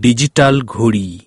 Digital ঘড়ি।